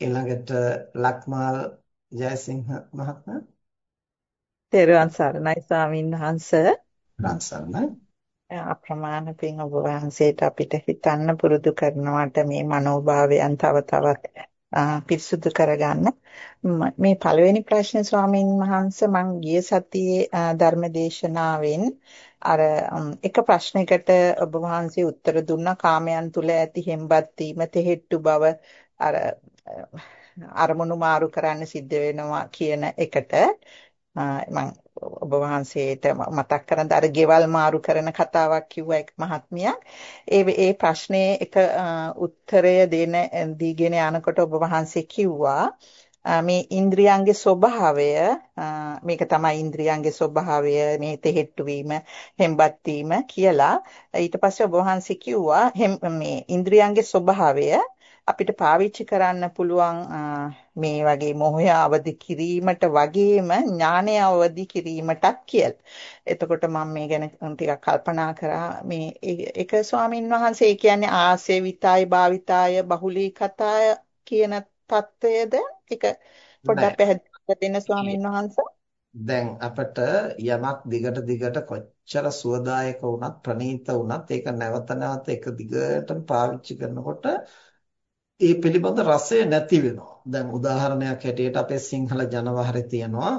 ඊළඟට ලක්මාල් ජයසිංහ මහත්මයා. තෙරුවන් සරණයි ස්වාමීන් වහන්ස. රන්සන්න අප්‍රමාණ පින් ඔබ වහන්සේට අපිට හිතන්න පුරුදු කරනවට මේ මනෝභාවයන් තව තවත් පිරිසුදු කරගන්න. මේ පළවෙනි ප්‍රශ්නේ ස්වාමීන් වහන්ස මං ගිය සතියේ ධර්මදේශනාවෙන් අර එක ප්‍රශ්නයකට ඔබ වහන්සේ උත්තර දුන්නා. කාමයන් තුල ඇති හෙම්බත් වීම තෙහෙට්ටු බව අර අරමුණු මාරු කරන්න සිද්ධ වෙනවා කියන එකට මම ඔබ වහන්සේට මතක් කරන් අර ගෙවල් මාරු කරන කතාවක් කිව්වා එක් මහත්මියක් ඒ ඒ ප්‍රශ්නේ එක උත්තරය දෙන දීගෙන යනකොට ඔබ වහන්සේ කිව්වා මේ ඉන්ද්‍රියන්ගේ ස්වභාවය මේක තමයි ඉන්ද්‍රියන්ගේ ස්වභාවය මේ තෙහෙට්ටු වීම හෙම්බත් වීම කියලා. ඊට පස්සේ ඔබ වහන්සේ කිව්වා මේ ඉන්ද්‍රියන්ගේ ස්වභාවය අපිට පාවිච්චි කරන්න පුළුවන් මේ වගේ මොහය අවදි කිරීමට වගේම ඥානය අවදි කිරීමටත් කියලා. එතකොට මම මේ ගැන ටිකක් කල්පනා කරා මේ එක ස්වාමින් වහන්සේ කියන්නේ ආසේවිතාය භාවිතාය බහුලී කතාය කියන தත්වයද එක පොඩ්ඩක් පැහැදිලි දෙන්න ස්වාමින් වහන්සේ. දැන් අපට යමක් දිගට දිගට කොච්චර සුවදායක වුණත් ප්‍රණීත වුණත් ඒක නැවත නැවත එක දිගටම පාවිච්චි කරනකොට ඒ පිළිබඳ රසය නැති වෙනවා. දැන් උදාහරණයක් හැටියට අපේ සිංහල ජනවහරේ තියෙනවා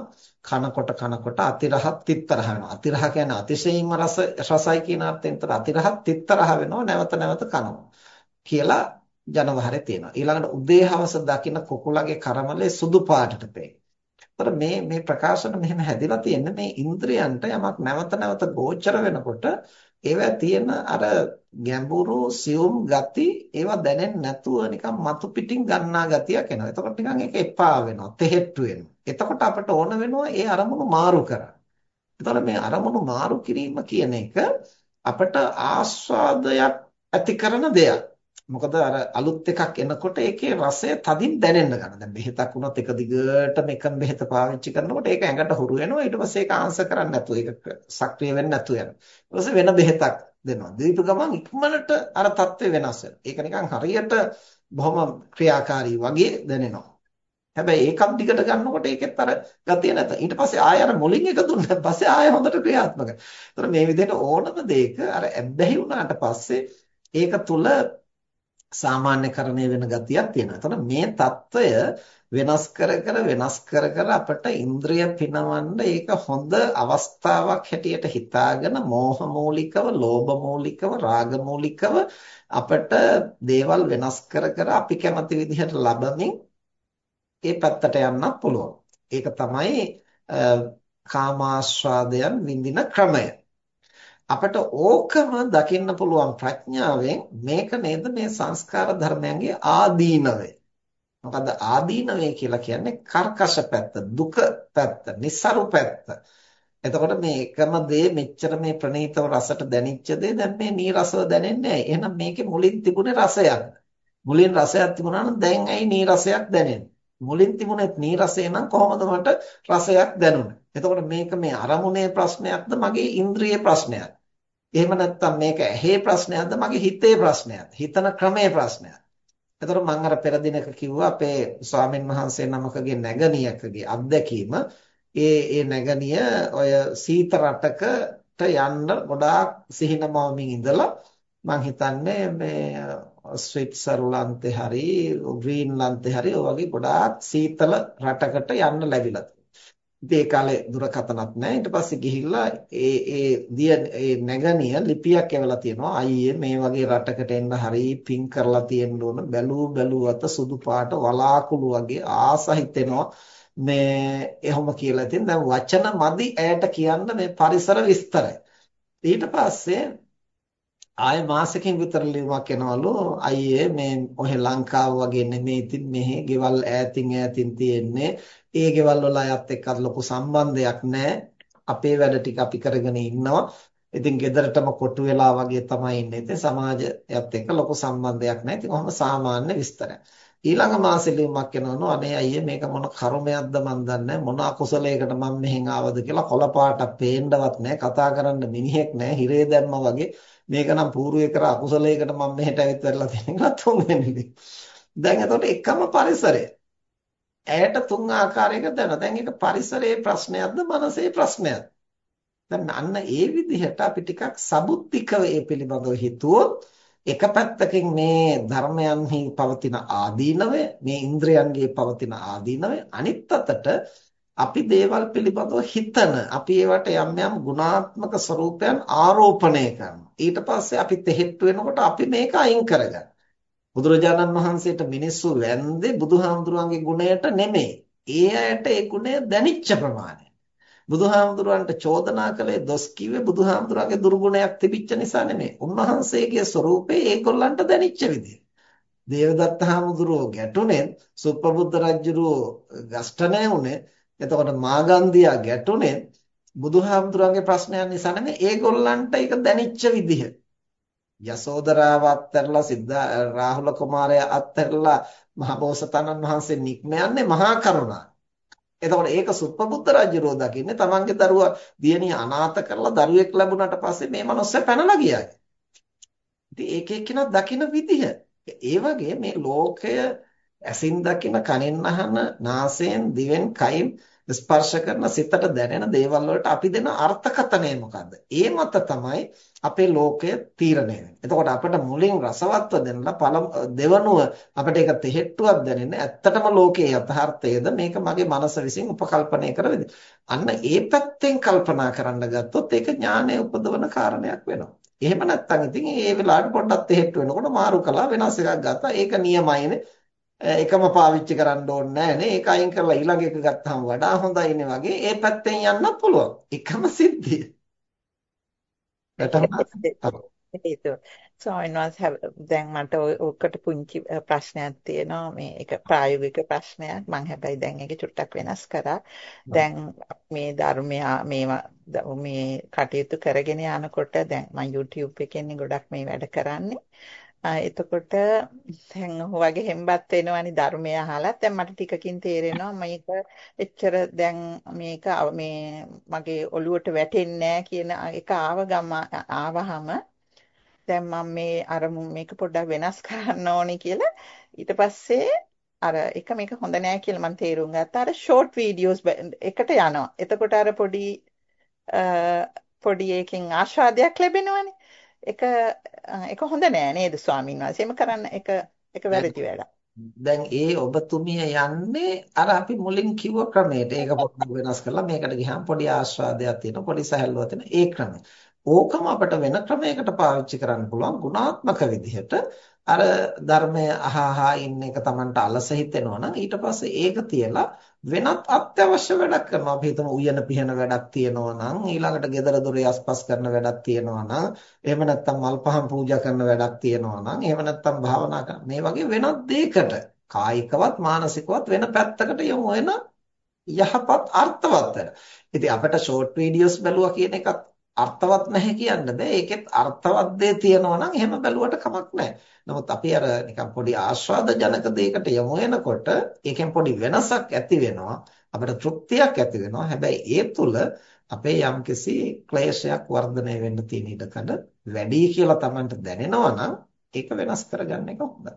කනකොට කනකොට අතිරහත් තිත්තරහ වෙනවා. අතිරහ කියන්නේ අතිශයින්ම රස රසයි කියන අර්ථයෙන් තර අතිරහත් තිත්තරහ වෙනවා නැවත නැවත කනවා. කියලා ජනවහරේ තියෙනවා. ඊළඟට උදේ හවස දකින්න කුකුලගේ කරමලේ සුදු පාටට පේනවා. මේ මේ ප්‍රකාශන මෙහෙම හැදිලා තියෙන්නේ මේ ඉන්ද්‍රයන්ට යමක් නැවත නැවත ගෝචර වෙනකොට ඒවා තියෙන අර ගැඹුරු සියුම් ගති ඒවා දැනෙන්නේ නැතුව නිකන් මතු පිටින් ගන්නා ගතියක් එනවා. එතකොට නිකන් ඒක එපා වෙනවා, තෙහෙට්ටු වෙනවා. එතකොට අපට ඕන වෙනවා ඒ අරමුණු මාරු කරන්න. එතකොට මේ අරමුණු මාරු කිරීම කියන එක අපට ආස්වාදයක් ඇති කරන දෙයක්. මොකද අර අලුත් එකක් එනකොට ඒකේ රසය තදින් දැනෙන්න ගන්නවා. දැන් බෙහෙතක් වුණත් එක දිගටම එකම බෙහෙත පාවිච්චි කරනකොට ඒක ඇඟට හුරු වෙනවා. ඊට පස්සේ ඒක ආන්සර් කරන්නේ නැතුව ඒක සක්‍රිය වෙන්නේ නැතුව යනවා. ඊට පස්සේ වෙන බෙහෙතක් දෙනවා. දීපු ගමන් ඉක්මනට අර தත්ත්වය වෙනස් වෙනවා. ඒක නිකන් හරියට බොහොම ක්‍රියාකාරී වගේ දැනෙනවා. හැබැයි ඒකත් දිගට ගන්නකොට ඒකෙත් අර ගතිය නැත. ඊට පස්සේ ආය අර මුලින් එක දුන්නාට පස්සේ ආය හොඳට ක්‍රියාත්මකයි. ඒතර මේ විදිහට ඕනම දෙයක අර ඇබ්බැහි වුණාට පස්සේ ඒක තුල සාමාන්‍යකරණය වෙන ගතියක් තියෙනවා. එතකොට මේ తত্ত্বය වෙනස් කර කර වෙනස් කර කර අපට ඉන්ද්‍රිය පිනවන්න ඒක හොඳ අවස්ථාවක් හැටියට හිතාගෙන මෝහ මූලිකව, ලෝභ මූලිකව, රාග මූලිකව අපට දේවල් වෙනස් කර කර අපි කැමති විදිහට ලබමින් ඒ පැත්තට යන්නත් පුළුවන්. ඒක තමයි කාමාශ්‍රාදයන් විඳින ක්‍රමය. අපට ඕකම දකින්න පුළුවන් ප්‍රඥාවෙන් මේක නේද මේ සංස්කාර ධර්මයන්ගේ ආදීනවය. මොකද ආදීනවය කියලා කියන්නේ කර්කශ පැත්ත, දුක පැත්ත, નિસරු පැත්ත. එතකොට මේ එකම දේ මෙච්චර මේ ප්‍රණීතව රසට දැනිච්ච දේ දැන් මේ නීරසව දැනෙන්නේ නැහැ. එහෙනම් මේකේ මුලින් තිබුණේ රසයක්. මුලින් රසයක් තිබුණා නම් දැන් ඇයි නීරසයක් දැනෙන්නේ? මුලින් තිබුණේ නීරසය නම් කොහොමද මට රසයක් දැනුනේ? එතකොට මේක මේ අරමුණේ ප්‍රශ්නයක්ද මගේ ඉන්ද්‍රියේ ප්‍රශ්නයක්ද? එහෙම නැත්නම් මේක ඇහි ප්‍රශ්නයක්ද මගේ හිතේ ප්‍රශ්නයක්ද? හිතන ක්‍රමයේ ප්‍රශ්නයක්ද? එතකොට මම අර පෙර දිනක කිව්වා අපේ ස්වාමින් වහන්සේ නමකගේ නැගණියකගේ අත්දැකීම ඒ ඒ නැගණිය ඔය සීත රටකට යන්න ගොඩාක් සිහිනමවමින් ඉඳලා මම හිතන්නේ මේ ස්විට්සර්ලන්තේ හරි ග්‍රීන්ලන්තේ හරි ඔය වගේ ගොඩාක් සීතල රටකට යන්න ලැබිලා ඉතින් ඒ කාලේ දුරකථනත් නැහැ. ඊට පස්සේ ගිහිල්ලා ඒ ඒ දිය ඒ නැගණිය ලිපියක් එවලා තියෙනවා. අයියේ මේ වගේ රටකට එන්න හරි පින් කරලා තියෙන්න ඕන. බැලූ බැලුවත සුදු පාට වලාකුළු වගේ ආස හිතෙනවා. මේ එහෙම කියලා ඉතින් දැන් වචන මදි ඇයට කියන්න මේ පරිසර විස්තරය. ඊට පස්සේ ආය මාසෙකින් විතර ලියුමක් එනවලු අයියේ මේ ඔහෙ ලංකාව වගේ නෙමෙයි ඉතින් මෙහි ගෙවල් ඈතින් ඈතින් තියෙන්නේ. ඒ ගෙවල් වල අයත් එක්ක ලොකු සම්බන්ධයක් නැහැ අපේ වැඩ ටික අපි කරගෙන ඉන්නවා. ඉතින් ගෙදරටම කොටු වෙලා වගේ තමයි ඉන්නේ. ඉතින් සමාජයත් එක්ක ලොකු සම්බන්ධයක් නැහැ ඉතින් කොහොම සාමාන්‍ය විස්තරයක්. ඊළඟ මාසෙ ලියුමක් එනවනු අනේ අයියේ මේක මොන කර්මයක්ද මන් දන්නේ මොන අකුසලයකට මම මෙහෙන් ආවද කියලා කොළපාටක් පේන්නවත් නැහැ කතා කරන්න මිනිහෙක් නැහැ හිරේ දැම්මා වගේ. මේක නම් పూర్වයේ කර අකුසලයකට මම මෙහෙට ඇවිත් වෙරලා තියෙන කියලා තුන්වෙනි දැන් එතකොට එකම පරිසරය. ඇයට තුන් ආකාරයක දැන. දැන් ඒක පරිසරයේ ප්‍රශ්නයක්ද මනසේ ප්‍රශ්නයක්ද? දැන් අන්න ඒ විදිහට අපි ටිකක් සබුද්ධිකව ඒ පිළිබඳව හිතුවොත් එක පැත්තකින් මේ ධර්මයන්හි පවතින ආදීනවය මේ ඉන්ද්‍රයන්ගේ පවතින ආදීනවය අනිත් අතට අපි දේවල් පිළිබඳව හිතන අපි ඒවට යම් යම් ගුණාත්මක ස්වરૂපයන් ආරෝපණය කරනවා ඊට පස්සේ අපි තෙහෙට්ටු වෙනකොට අපි මේක අයින් කරගන්න බුදුරජාණන් වහන්සේට මිනිස්සු වැන්දේ බුදුහාමුදුරන්ගේ ගුණයට නෙමෙයි ඒ අයට ඒ ගුණය දැනිච්ච ප්‍රමාණය බුදුහාමුදුරන්ට චෝදනා කළේ දොස් කිව්වේ බුදුහාමුදුරන්ගේ දුර්ගුණයක් තිබිච්ච නිසා නෙමෙයි. උන්වහන්සේගේ ස්වરૂපේ ඒගොල්ලන්ට දැනෙච්ච විදිය. දේවදත්ත හාමුදුරුවෝ ගැටුනේ සුප්පබුද්ධ රජුරෝ ගස්ඨණය උනේ. එතකොට මාගන්ධියා ගැටුනේ බුදුහාමුදුරන්ගේ ප්‍රශ්නයන් නිසා නෙමෙයි ඒගොල්ලන්ට ඒක දැනෙච්ච විදිහ. යසෝදරාව අත්හැරලා සිද්ධා රාහුල කුමාරයා අත්හැරලා මහබෝසතාණන් වහන්සේ නික්ම යන්නේ මහා කරුණා. එතකොට ඒක සුප්පබුද්ධ රජුරෝ දකින්නේ තමන්ගේ දරුවා දියණිය අනාථ කරලා දරුවෙක් ලැබුණාට පස්සේ මේ මනුස්සයා පැනලා ගියා. ඉතින් ඒක එක්කිනා දකින විදිහ. ඒ වගේ මේ ලෝකය ඇසින් දකින කනෙන් අහන නාසයෙන් දිවෙන් කයින් ස්පර්ශ කරන සිතට දැනෙන දේවල් වලට අපි දෙන අර්ථකථනය මොකද්ද? ඒ මත තමයි අපේ ලෝකය තීරණය වෙන්නේ. එතකොට අපිට මුලින් රසවත්ව දෙන්නලා පළමු දෙවනුව අපිට ඒක තෙහෙට්ටුවක් දැනෙන්නේ ඇත්තටම ලෝකයේ යථාර්ථයද මේක මගේ මනස විසින් උපකල්පනය කරවෙද. අන්න ඒ පැත්තෙන් කල්පනා කරන්න ගත්තොත් ඒක ඥානය උපදවන කාරණයක් වෙනවා. එහෙම නැත්නම් ඉතින් ඒ වෙලාවට පොඩ්ඩක් තෙහෙට්ටු වෙනකොට මාරු කළා වෙනස් එකක් ගත්තා. ඒක නියමයිනේ. එකම පාවිච්චි කරන්න ඕනේ නැහැ නේ. ඒක අයින් කරලා ඊළඟ එක ගත්තාම වඩා හොඳයිනේ වගේ. ඒ පැත්තෙන් යන්නත් පුළුවන්. එකම සිද්ධිය. ස්වාමීන් වහන්සේ දැන් මට ඔකට පුංචි ප්‍රශ්නයක් තියෙනවා. මේ ඒක ප්‍රායෝගික ප්‍රශ්නයක්. මම හැබැයි දැන් ඒක චුට්ටක් වෙනස් කරා. දැන් මේ ධර්මය මේවා මේ කටයුතු කරගෙන යනකොට දැන් මම YouTube එකෙන් ගොඩක් මේ වැඩ කරන්නේ එතකොට දැන් වගේ හෙම්බත් වෙනවනි ධර්මය අහලා. දැන් මට ටිකකින් තේරෙනවා මේක එච්චර දැන් මේක මේ මගේ ඔළුවට වැටෙන්නේ කියන එක ආව ගම ආවහම දැන් මම මේ අරමු මේක පොඩ්ඩක් වෙනස් කරන්න ඕනි කියලා. ඊට පස්සේ අර එක මේක හොඳ නෑ කියලා මම තේරුම් ගත්තා. අර ෂෝට් වීඩියෝස් එකට යනවා. එතකොට අර පොඩි පොඩි එකකින් ආස්වාදයක් ලැබෙනවනේ. ඒක ඒක හොඳ නෑ නේද ස්වාමීන් වහන්සේ. එහෙම කරන්න ඒක ඒක වැරදි වැඩක්. දැන් ඒ ඔබතුමිය යන්නේ අර අපි මුලින් කිව්ව ක්‍රමයට. ඒක පොඩ්ඩක් වෙනස් කරලා මේකට ගියාම පොඩි ආස්වාදයක් තියෙනවා, පොඩි සැහැල්ලුවක් තියෙනවා. ඒ ක්‍රමය. ඕකම අපිට වෙන ක්‍රමයකට පාවිච්චි කරන්න පුළුවන් ගුණාත්මක විදිහට. අර ධර්මය අහහා ඉන්න එක Tamanට අලස හිතෙනවා නම් ඊට පස්සේ ඒක තියලා වෙනත් අත්‍යවශ්‍ය වැඩක් කරනවා. අපි හිතමු උයන පිහන වැඩක් තියෙනවා නම් ඊළඟට ගෙදර දොරේ අස්පස් කරන වැඩක් තියෙනවා නම් එහෙම නැත්නම් මල් පහන් පූජා කරන වැඩක් තියෙනවා නම් එහෙම නැත්නම් භාවනා කරන මේ වගේ වෙනත් දෙයකට කායිකවත් මානසිකවත් වෙන පැත්තකට යොමු වෙන යහපත් අර්ථවත් වැඩ. ඉතින් අපිට ෂෝට් වීඩියෝස් බැලුවා කියන එකත් අර්ථවත් නැහැ කියන්න බෑ. ඒකෙත් අර්ථවත් දේ තියෙනවා නම් එහෙම බැලුවට කමක් නැහැ. නමුත් අපි අර නිකන් පොඩි ආස්වාද ජනක දෙයකට යමු වෙනකොට ඒකෙන් පොඩි වෙනසක් ඇති වෙනවා. අපිට තෘප්තියක් ඇති වෙනවා. හැබැයි ඒ තුල අපේ යම්කිසි ක්ලේශයක් වර්ධනය වෙන්න තියෙන ඉඩකඩ වැඩි කියලා Tamanට දැනෙනවා නම් ඒක වෙනස් කරගන්න එක හොඳයි.